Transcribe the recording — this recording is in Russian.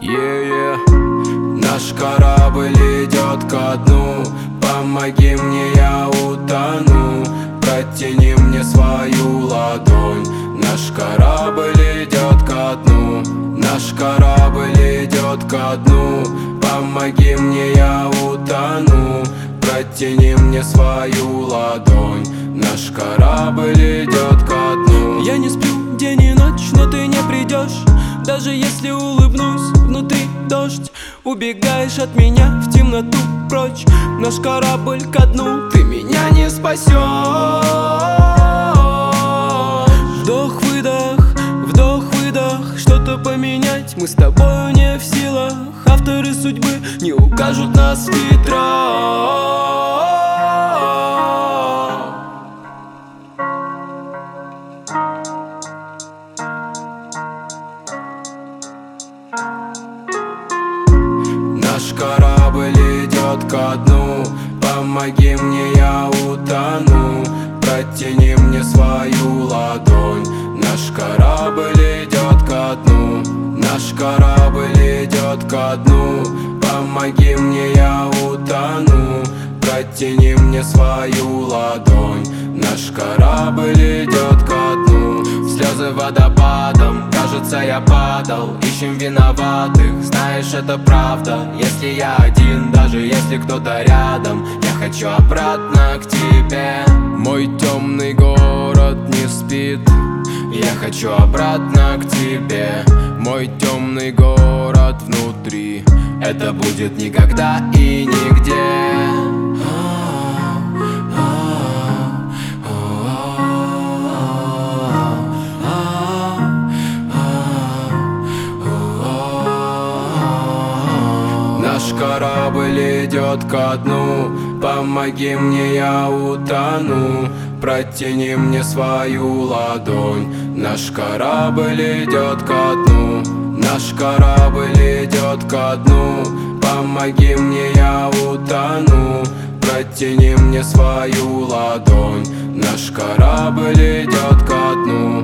yeah, yeah. Наш корабль идет ко дну. Помоги мне, я утону. Протяни мне свою ладонь. Наш корабль идет ко дну. Наш корабль идет ко дну. Помоги мне, я утону. Протяни мне свою ладонь. Наш корабль идет ко дну. Я не сплю день и ночь, но ты не придешь Даже если улыбнусь дождь Убегаешь от меня в темноту прочь. Наш корабль ко дну, ты меня не спасешь. Вдох-выдох, вдох-выдох Что-то поменять мы с тобой не в силах. Авторы судьбы не укажут нас в ветра корабль идет ко дну. Помоги мне, я утону. Протяни мне свою ладонь. Наш корабль идет ко дну. Наш корабль идет ко дну. Помоги мне, я утону. Протяни мне свою ладонь. Наш корабль идет ко дну. Слезы водопадом, кажется я падал. Ищем виноватых, знаешь это правда. Если я один, даже если кто-то рядом Я хочу обратно к тебе. Мой темный город не спит Я хочу обратно к тебе. Мой темный город внутри Это будет никогда и нигде Наш корабль идет ко дну. Помоги мне, я утону. Протяни мне свою ладонь. Наш корабль идет ко дну. Наш корабль идет ко дну. Помоги мне, я утону. Протяни мне свою ладонь. Наш корабль идет ко дну